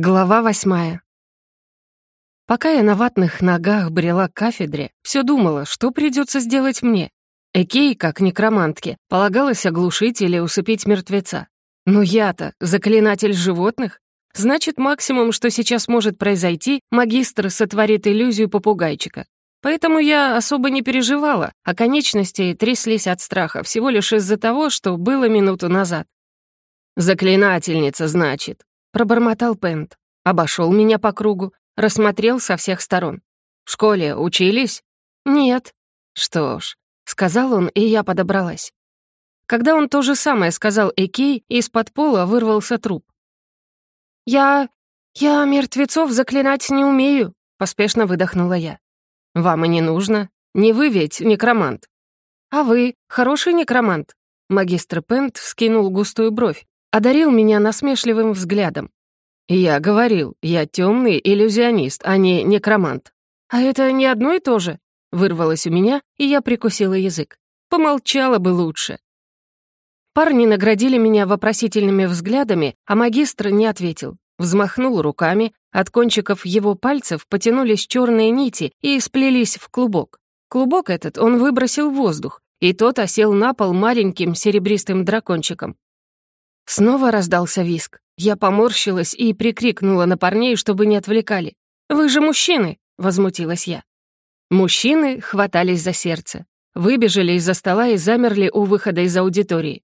Глава восьмая. Пока я на ватных ногах брела к кафедре, все думала, что придется сделать мне. Экей, как некромантке, полагалось оглушить или усыпить мертвеца. Но я-то заклинатель животных. Значит, максимум, что сейчас может произойти, магистр сотворит иллюзию попугайчика. Поэтому я особо не переживала, а конечности тряслись от страха всего лишь из-за того, что было минуту назад. «Заклинательница, значит», пробормотал Пент. Обошел меня по кругу, рассмотрел со всех сторон. «В школе учились?» «Нет». «Что ж», — сказал он, и я подобралась. Когда он то же самое сказал Экей, из-под пола вырвался труп. «Я... я мертвецов заклинать не умею», — поспешно выдохнула я. «Вам и не нужно. Не вы ведь некромант». «А вы хороший некромант?» Магистр Пент вскинул густую бровь одарил меня насмешливым взглядом. «Я говорил, я темный иллюзионист, а не некромант». «А это не одно и то же?» — вырвалось у меня, и я прикусила язык. «Помолчала бы лучше». Парни наградили меня вопросительными взглядами, а магистр не ответил. Взмахнул руками, от кончиков его пальцев потянулись черные нити и сплелись в клубок. Клубок этот он выбросил в воздух, и тот осел на пол маленьким серебристым дракончиком. Снова раздался виск. Я поморщилась и прикрикнула на парней, чтобы не отвлекали. «Вы же мужчины!» — возмутилась я. Мужчины хватались за сердце. Выбежали из-за стола и замерли у выхода из аудитории.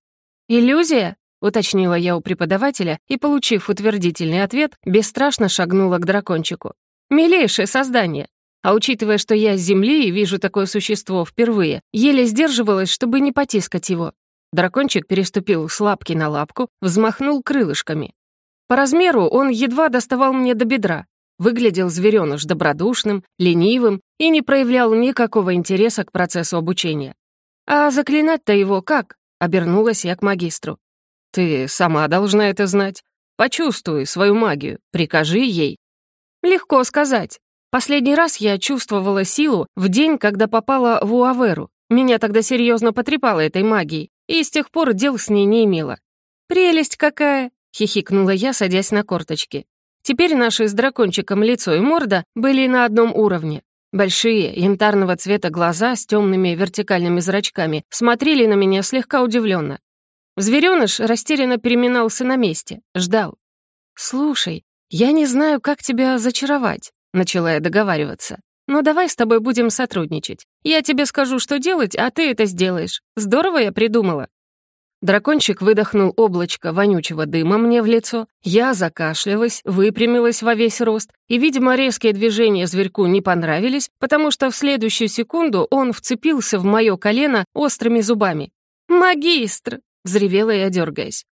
«Иллюзия?» — уточнила я у преподавателя и, получив утвердительный ответ, бесстрашно шагнула к дракончику. «Милейшее создание!» А учитывая, что я с Земли и вижу такое существо впервые, еле сдерживалась, чтобы не потискать его. Дракончик переступил с лапки на лапку, взмахнул крылышками. По размеру он едва доставал мне до бедра. Выглядел зверёныш добродушным, ленивым и не проявлял никакого интереса к процессу обучения. «А заклинать-то его как?» — обернулась я к магистру. «Ты сама должна это знать. Почувствуй свою магию, прикажи ей». «Легко сказать. Последний раз я чувствовала силу в день, когда попала в Уаверу. Меня тогда серьезно потрепало этой магией и с тех пор дел с ней не имела. «Прелесть какая!» — хихикнула я, садясь на корточки. Теперь наши с дракончиком лицо и морда были на одном уровне. Большие, янтарного цвета глаза с темными вертикальными зрачками смотрели на меня слегка удивленно. Зверёныш растерянно переминался на месте, ждал. «Слушай, я не знаю, как тебя зачаровать», — начала я договариваться. Ну давай с тобой будем сотрудничать. Я тебе скажу, что делать, а ты это сделаешь. Здорово я придумала». Дракончик выдохнул облачко вонючего дыма мне в лицо. Я закашлялась, выпрямилась во весь рост, и, видимо, резкие движения зверьку не понравились, потому что в следующую секунду он вцепился в мое колено острыми зубами. «Магистр!» — взревела я, дергаясь.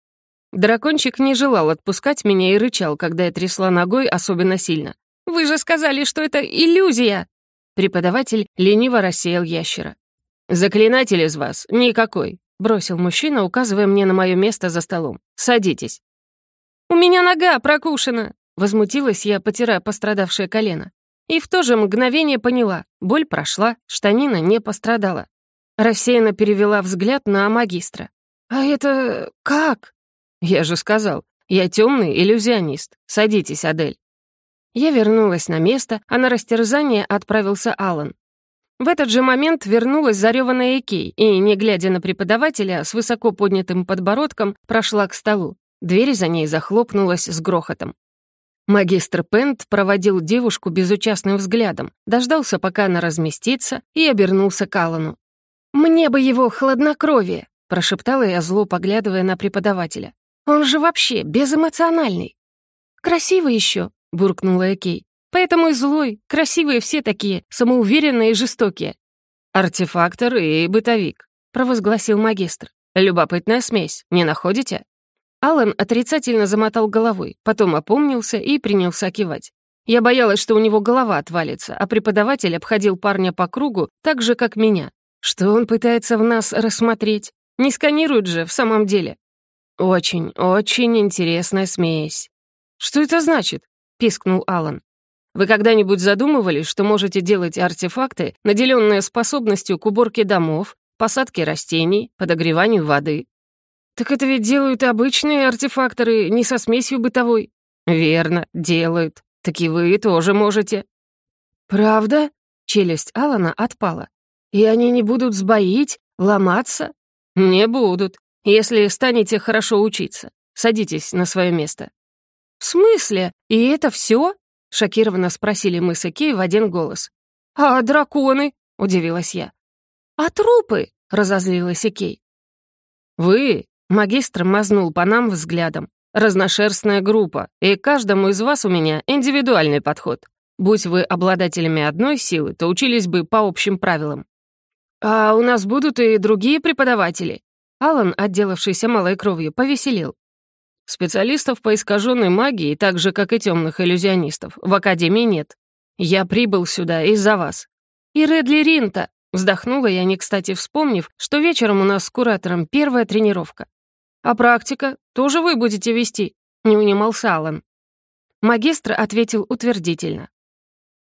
Дракончик не желал отпускать меня и рычал, когда я трясла ногой особенно сильно. Вы же сказали, что это иллюзия!» Преподаватель лениво рассеял ящера. «Заклинатель из вас никакой!» — бросил мужчина, указывая мне на мое место за столом. «Садитесь!» «У меня нога прокушена!» — возмутилась я, потирая пострадавшее колено. И в то же мгновение поняла. Боль прошла, штанина не пострадала. Рассеянно перевела взгляд на магистра. «А это... как?» «Я же сказал, я темный иллюзионист. Садитесь, Адель». Я вернулась на место, а на растерзание отправился Алан. В этот же момент вернулась зареванная Экей и, не глядя на преподавателя, с высоко поднятым подбородком прошла к столу. Дверь за ней захлопнулась с грохотом. Магистр Пент проводил девушку безучастным взглядом, дождался, пока она разместится, и обернулся к Аллану. «Мне бы его хладнокровие!» — прошептала я зло, поглядывая на преподавателя. «Он же вообще безэмоциональный!» «Красивый еще!» — буркнула Экей. «Поэтому и злой, красивые все такие, самоуверенные и жестокие». «Артефактор и бытовик», — провозгласил магистр. «Любопытная смесь, не находите?» Алан отрицательно замотал головой, потом опомнился и принялся кивать. Я боялась, что у него голова отвалится, а преподаватель обходил парня по кругу так же, как меня. Что он пытается в нас рассмотреть? Не сканирует же, в самом деле. Очень, очень интересная смесь. Что это значит? пискнул Алан. Вы когда-нибудь задумывались, что можете делать артефакты, наделенные способностью к уборке домов, посадке растений, подогреванию воды? Так это ведь делают обычные артефакторы, не со смесью бытовой. Верно, делают. Так и вы тоже можете. Правда? Челюсть Алана отпала. И они не будут сбоить, ломаться? Не будут, если станете хорошо учиться. Садитесь на свое место. «В смысле? И это все?» — шокированно спросили мы с Икей в один голос. «А драконы?» — удивилась я. «А трупы?» — разозлилась Икей. «Вы?» — магистр мазнул по нам взглядом. «Разношерстная группа, и каждому из вас у меня индивидуальный подход. Будь вы обладателями одной силы, то учились бы по общим правилам». «А у нас будут и другие преподаватели?» Алан, отделавшийся малой кровью, повеселил. Специалистов по искаженной магии, так же, как и темных иллюзионистов, в Академии нет. Я прибыл сюда из-за вас. И Редли Ринта, вздохнула я, не кстати вспомнив, что вечером у нас с куратором первая тренировка. А практика тоже вы будете вести, не унимался Аллан. Магистр ответил утвердительно.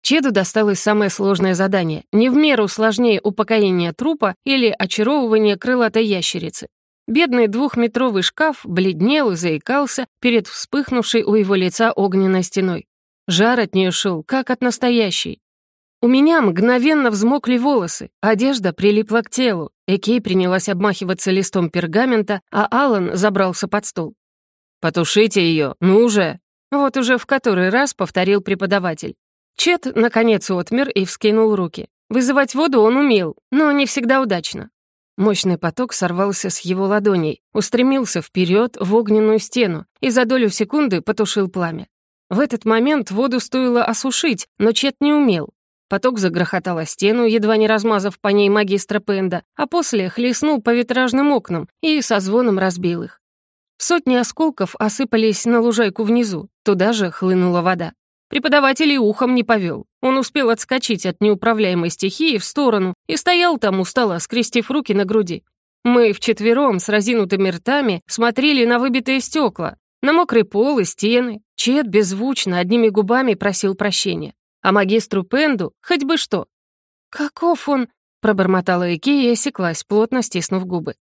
Чеду досталось самое сложное задание, не в меру сложнее упокоения трупа или очаровывания крылатой ящерицы. Бедный двухметровый шкаф бледнел и заикался перед вспыхнувшей у его лица огненной стеной. Жар от нее шел, как от настоящей. У меня мгновенно взмокли волосы, одежда прилипла к телу, Экей принялась обмахиваться листом пергамента, а Алан забрался под стол. «Потушите ее, ну уже!» Вот уже в который раз повторил преподаватель. Чет, наконец, отмер и вскинул руки. Вызывать воду он умел, но не всегда удачно. Мощный поток сорвался с его ладоней, устремился вперед в огненную стену и за долю секунды потушил пламя. В этот момент воду стоило осушить, но Чет не умел. Поток загрохотал о стену, едва не размазав по ней магистра Пенда, а после хлестнул по витражным окнам и со звоном разбил их. Сотни осколков осыпались на лужайку внизу, туда же хлынула вода. Преподаватель и ухом не повел. Он успел отскочить от неуправляемой стихии в сторону и стоял там у стола, скрестив руки на груди. Мы вчетвером с разинутыми ртами смотрели на выбитые стекла, на мокрый пол и стены. Чет беззвучно одними губами просил прощения. А магистру Пенду хоть бы что. «Каков он?» — пробормотала Эки и осеклась, плотно стиснув губы.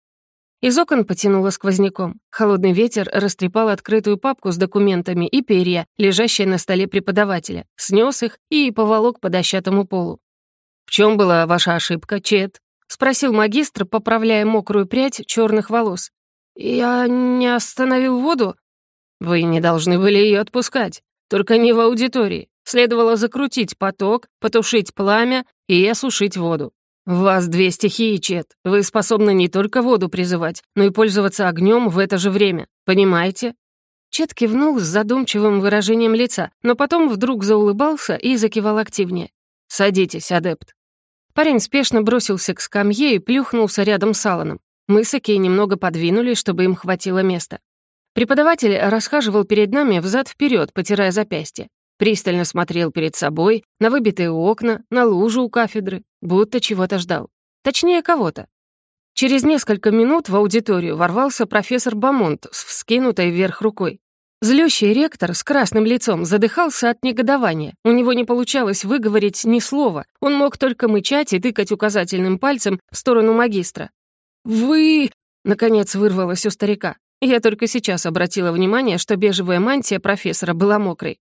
Из окон потянуло сквозняком. Холодный ветер растрепал открытую папку с документами и перья, лежащие на столе преподавателя, снес их и поволок по дощатому полу. «В чем была ваша ошибка, Чет?» — спросил магистр, поправляя мокрую прядь черных волос. «Я не остановил воду?» «Вы не должны были ее отпускать, только не в аудитории. Следовало закрутить поток, потушить пламя и осушить воду. «Вас две стихии, Чет. Вы способны не только воду призывать, но и пользоваться огнем в это же время. Понимаете?» Чет кивнул с задумчивым выражением лица, но потом вдруг заулыбался и закивал активнее. «Садитесь, адепт». Парень спешно бросился к скамье и плюхнулся рядом с Аланом. Мы с Экей немного подвинули, чтобы им хватило места. Преподаватель расхаживал перед нами взад-вперед, потирая запястье пристально смотрел перед собой, на выбитые окна, на лужу у кафедры, будто чего-то ждал. Точнее, кого-то. Через несколько минут в аудиторию ворвался профессор Бамонт с вскинутой вверх рукой. Злющий ректор с красным лицом задыхался от негодования. У него не получалось выговорить ни слова. Он мог только мычать и тыкать указательным пальцем в сторону магистра. «Вы...» — наконец вырвалось у старика. Я только сейчас обратила внимание, что бежевая мантия профессора была мокрой.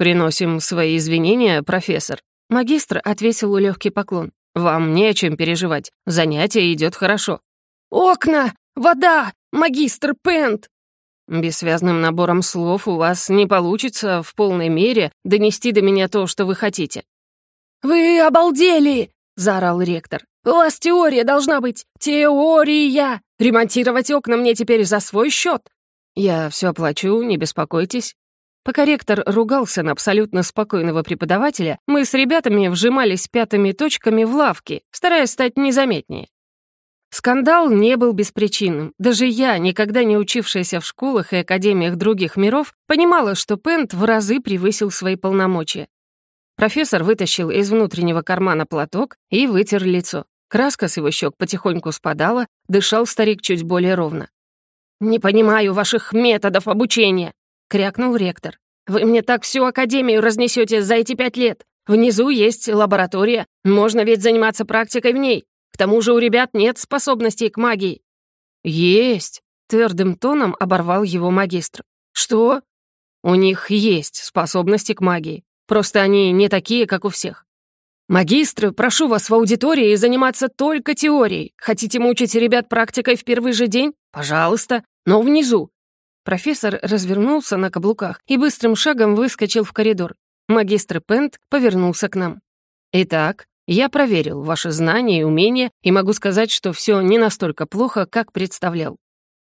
«Приносим свои извинения, профессор». Магистр отвесил легкий поклон. «Вам не о чем переживать. Занятие идет хорошо». «Окна! Вода! Магистр Пент!» «Бессвязным набором слов у вас не получится в полной мере донести до меня то, что вы хотите». «Вы обалдели!» — заорал ректор. «У вас теория должна быть! Теория! Ремонтировать окна мне теперь за свой счет!» «Я все оплачу, не беспокойтесь», Пока ректор ругался на абсолютно спокойного преподавателя, мы с ребятами вжимались пятыми точками в лавки, стараясь стать незаметнее. Скандал не был беспричинным. Даже я, никогда не учившаяся в школах и академиях других миров, понимала, что Пент в разы превысил свои полномочия. Профессор вытащил из внутреннего кармана платок и вытер лицо. Краска с его щек потихоньку спадала, дышал старик чуть более ровно. «Не понимаю ваших методов обучения», — крякнул ректор. «Вы мне так всю академию разнесете за эти пять лет. Внизу есть лаборатория, можно ведь заниматься практикой в ней. К тому же у ребят нет способностей к магии». «Есть!» — твердым тоном оборвал его магистр. «Что?» «У них есть способности к магии. Просто они не такие, как у всех. «Магистры, прошу вас в аудитории заниматься только теорией. Хотите мучить ребят практикой в первый же день? Пожалуйста. Но внизу. Профессор развернулся на каблуках и быстрым шагом выскочил в коридор. Магистр Пент повернулся к нам. «Итак, я проверил ваши знания и умения и могу сказать, что все не настолько плохо, как представлял.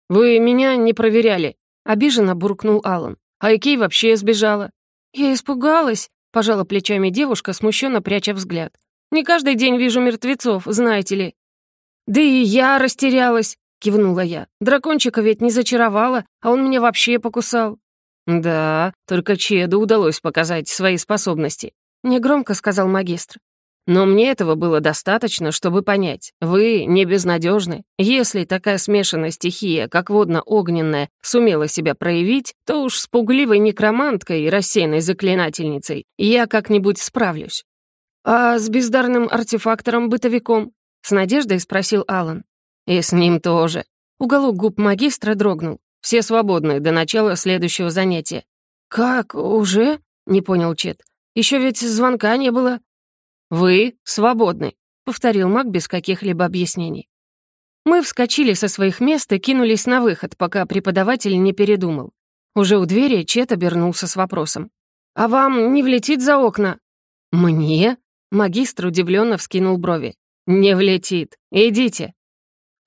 Вы меня не проверяли», — обиженно буркнул Алан. «А Икей вообще сбежала». «Я испугалась», — пожала плечами девушка, смущенно пряча взгляд. «Не каждый день вижу мертвецов, знаете ли». «Да и я растерялась», — кивнула я. «Дракончика ведь не зачаровала, а он меня вообще покусал». «Да, только Чеду удалось показать свои способности», — негромко сказал магистр. «Но мне этого было достаточно, чтобы понять. Вы не безнадежны. Если такая смешанная стихия, как водно-огненная, сумела себя проявить, то уж с пугливой некроманткой и рассеянной заклинательницей я как-нибудь справлюсь». «А с бездарным артефактором-бытовиком?» — с надеждой спросил Алан. «И с ним тоже». Уголок губ магистра дрогнул. «Все свободны до начала следующего занятия». «Как? Уже?» — не понял Чет. «Еще ведь звонка не было». «Вы свободны», — повторил маг без каких-либо объяснений. Мы вскочили со своих мест и кинулись на выход, пока преподаватель не передумал. Уже у двери Чет обернулся с вопросом. «А вам не влетит за окна?» «Мне?» — магистр удивленно вскинул брови. «Не влетит. Идите».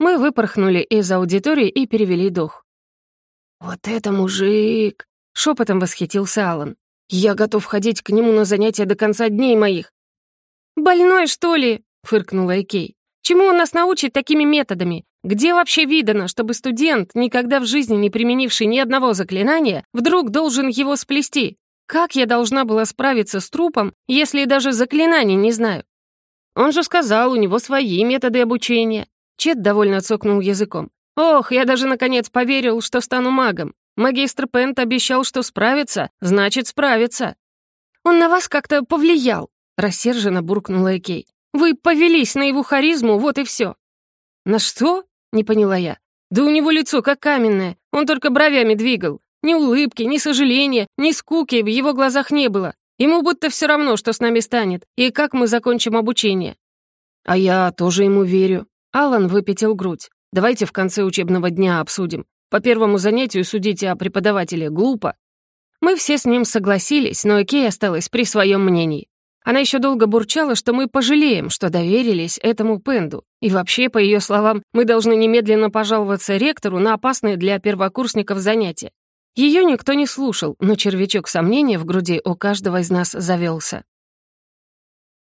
Мы выпорхнули из аудитории и перевели дух. «Вот это мужик!» — шепотом восхитился Алан. «Я готов ходить к нему на занятия до конца дней моих!» «Больной, что ли?» — фыркнула Экей. «Чему он нас научит такими методами? Где вообще видано, чтобы студент, никогда в жизни не применивший ни одного заклинания, вдруг должен его сплести? Как я должна была справиться с трупом, если даже заклинаний не знаю? Он же сказал, у него свои методы обучения. Чет довольно цокнул языком. «Ох, я даже наконец поверил, что стану магом. Магистр Пент обещал, что справится, значит, справится». «Он на вас как-то повлиял», — рассерженно буркнула Экей. «Вы повелись на его харизму, вот и все». «На что?» — не поняла я. «Да у него лицо как каменное, он только бровями двигал. Ни улыбки, ни сожаления, ни скуки в его глазах не было. Ему будто все равно, что с нами станет и как мы закончим обучение». «А я тоже ему верю», Алан выпятил грудь. «Давайте в конце учебного дня обсудим. По первому занятию судите о преподавателе глупо». Мы все с ним согласились, но Экей осталась при своем мнении. Она еще долго бурчала, что мы пожалеем, что доверились этому Пенду. И вообще, по ее словам, мы должны немедленно пожаловаться ректору на опасные для первокурсников занятия. Ее никто не слушал, но червячок сомнения в груди у каждого из нас завелся.